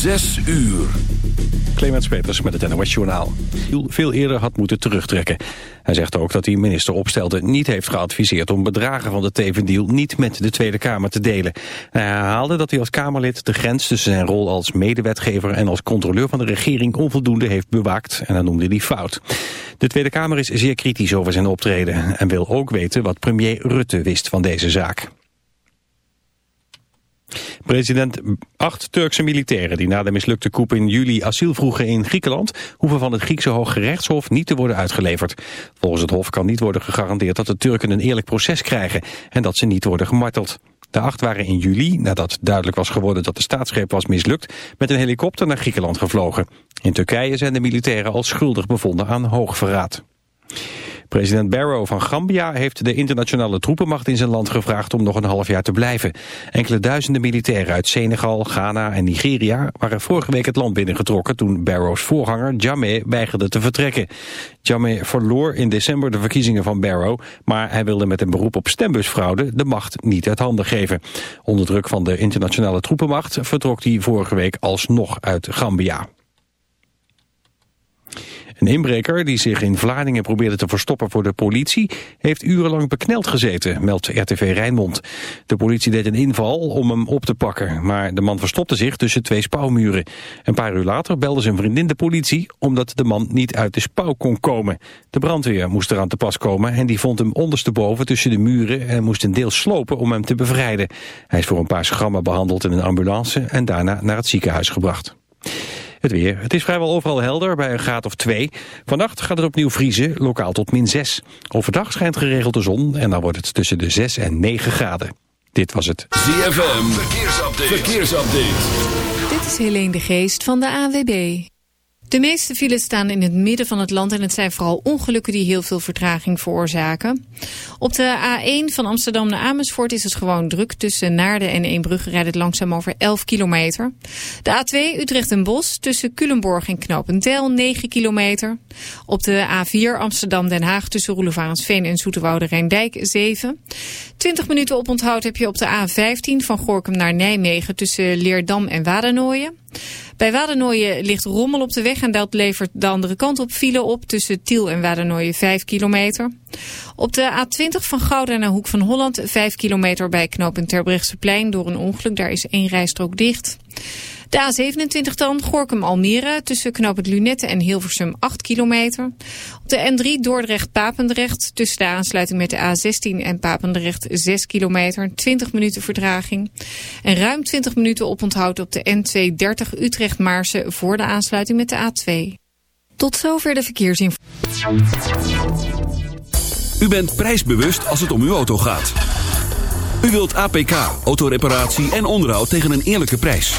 Zes uur. Clemens Peters met het NOS Journaal. Veel eerder had moeten terugtrekken. Hij zegt ook dat hij minister Opstelde niet heeft geadviseerd... om bedragen van de Tevendeal niet met de Tweede Kamer te delen. Hij herhaalde dat hij als Kamerlid de grens tussen zijn rol als medewetgever... en als controleur van de regering onvoldoende heeft bewaakt. En dat noemde hij fout. De Tweede Kamer is zeer kritisch over zijn optreden... en wil ook weten wat premier Rutte wist van deze zaak. President acht Turkse militairen die na de mislukte coup in juli asiel vroegen in Griekenland hoeven van het Griekse Hoge Rechtshof niet te worden uitgeleverd. Volgens het hof kan niet worden gegarandeerd dat de Turken een eerlijk proces krijgen en dat ze niet worden gemarteld. De acht waren in juli, nadat duidelijk was geworden dat de staatsgreep was mislukt, met een helikopter naar Griekenland gevlogen. In Turkije zijn de militairen al schuldig bevonden aan hoogverraad. President Barrow van Gambia heeft de internationale troepenmacht in zijn land gevraagd om nog een half jaar te blijven. Enkele duizenden militairen uit Senegal, Ghana en Nigeria waren vorige week het land binnengetrokken toen Barrow's voorganger Jammeh weigerde te vertrekken. Jammeh verloor in december de verkiezingen van Barrow, maar hij wilde met een beroep op stembusfraude de macht niet uit handen geven. Onder druk van de internationale troepenmacht vertrok hij vorige week alsnog uit Gambia. Een inbreker die zich in Vlaardingen probeerde te verstoppen voor de politie... heeft urenlang bekneld gezeten, meldt RTV Rijnmond. De politie deed een inval om hem op te pakken... maar de man verstopte zich tussen twee spouwmuren. Een paar uur later belde zijn vriendin de politie... omdat de man niet uit de spouw kon komen. De brandweer moest eraan te pas komen... en die vond hem ondersteboven tussen de muren... en moest een deel slopen om hem te bevrijden. Hij is voor een paar schrammen behandeld in een ambulance... en daarna naar het ziekenhuis gebracht. Het weer. Het is vrijwel overal helder bij een graad of 2. Vannacht gaat het opnieuw vriezen, lokaal tot min 6. Overdag schijnt geregeld de zon en dan wordt het tussen de 6 en 9 graden. Dit was het. ZFM. Verkeersupdate. Verkeersupdate. Dit is Helene de Geest van de AWB. De meeste files staan in het midden van het land en het zijn vooral ongelukken die heel veel vertraging veroorzaken. Op de A1 van Amsterdam naar Amersfoort is het gewoon druk. Tussen Naarden en Eembrugge rijdt het langzaam over 11 kilometer. De A2 Utrecht en Bos tussen Culemborg en Knopendel 9 kilometer. Op de A4 Amsterdam-Den Haag tussen Roelevarensveen en Zoeterwoude Rijndijk 7. 20 minuten op onthoud heb je op de A15 van Gorkum naar Nijmegen tussen Leerdam en Wadernooien. Bij Wadernooien ligt rommel op de weg en dat levert de andere kant op file op tussen Tiel en Wadernooien 5 kilometer. Op de A20 van Gouda naar Hoek van Holland 5 kilometer bij knooppunt Terbrechtseplein door een ongeluk. Daar is één rijstrook dicht. De A27 dan, Gorkum-Almere, tussen knooppunt Lunette en Hilversum 8 kilometer. Op de N3 Dordrecht-Papendrecht, tussen de aansluiting met de A16 en Papendrecht 6 kilometer, 20 minuten vertraging. En ruim 20 minuten oponthoud op de N230 Utrecht-Maarsen voor de aansluiting met de A2. Tot zover de verkeersinformatie. U bent prijsbewust als het om uw auto gaat. U wilt APK, autoreparatie en onderhoud tegen een eerlijke prijs.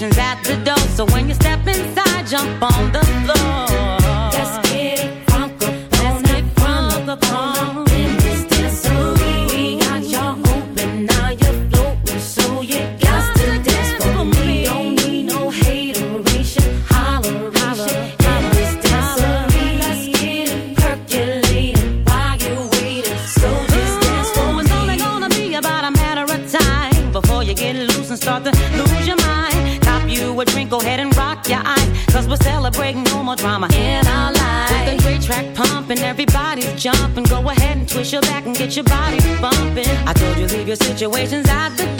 patience at the door. So when you step inside, jump on the your situation's out the door.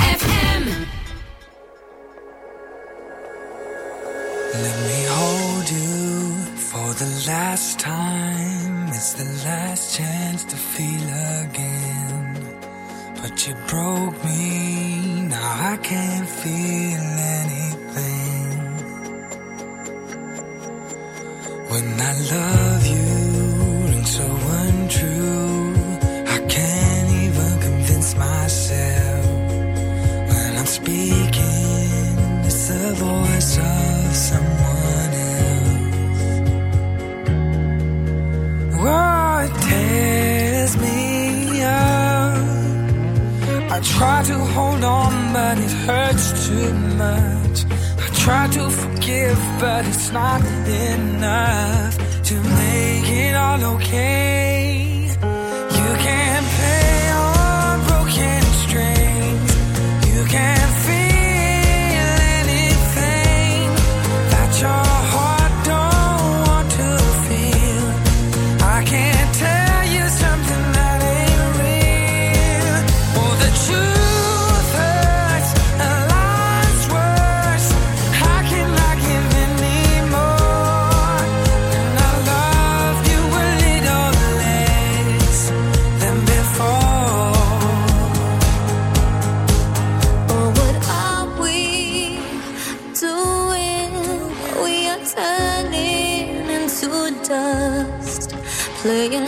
playing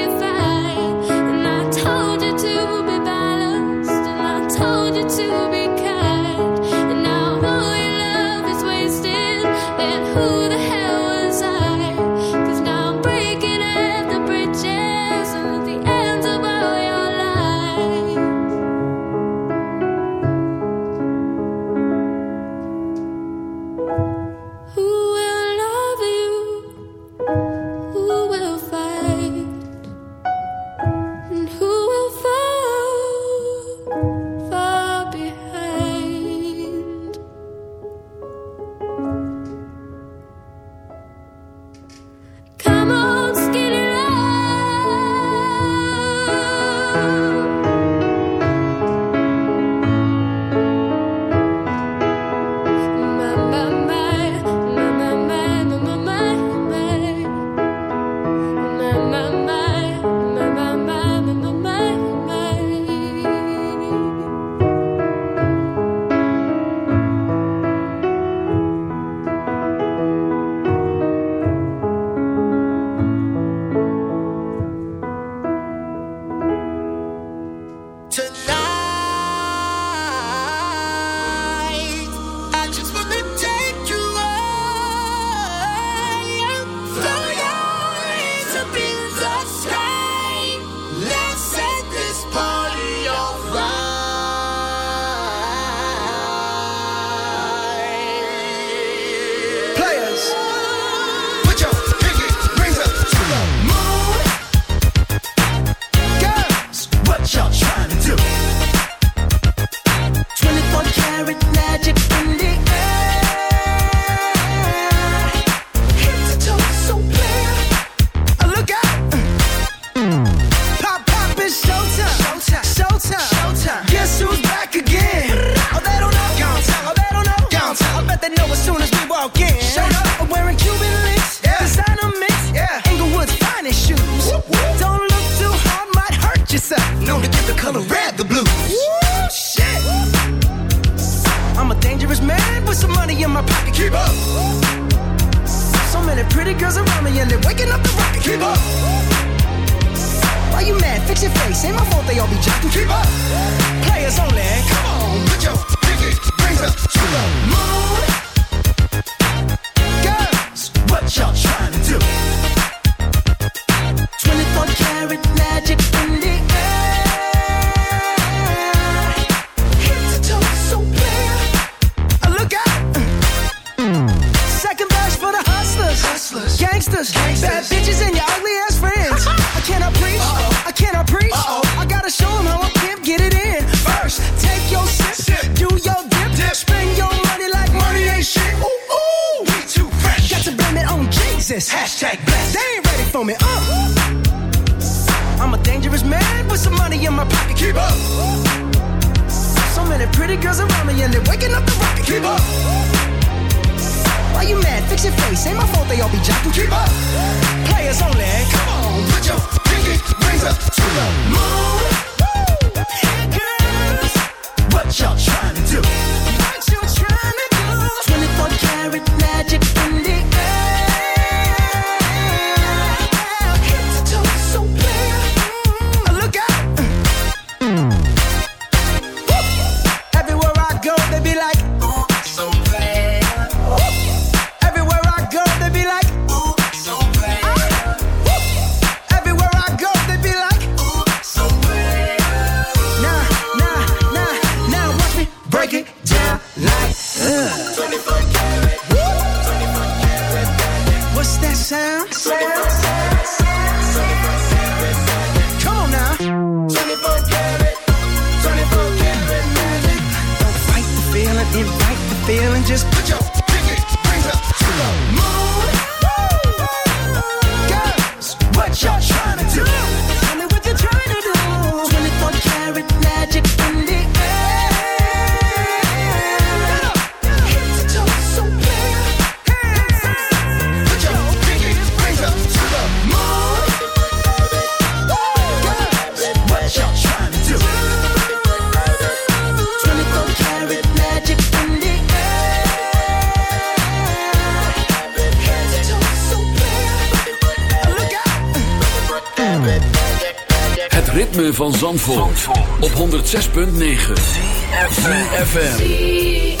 Zandvoort, op 106.9 FM.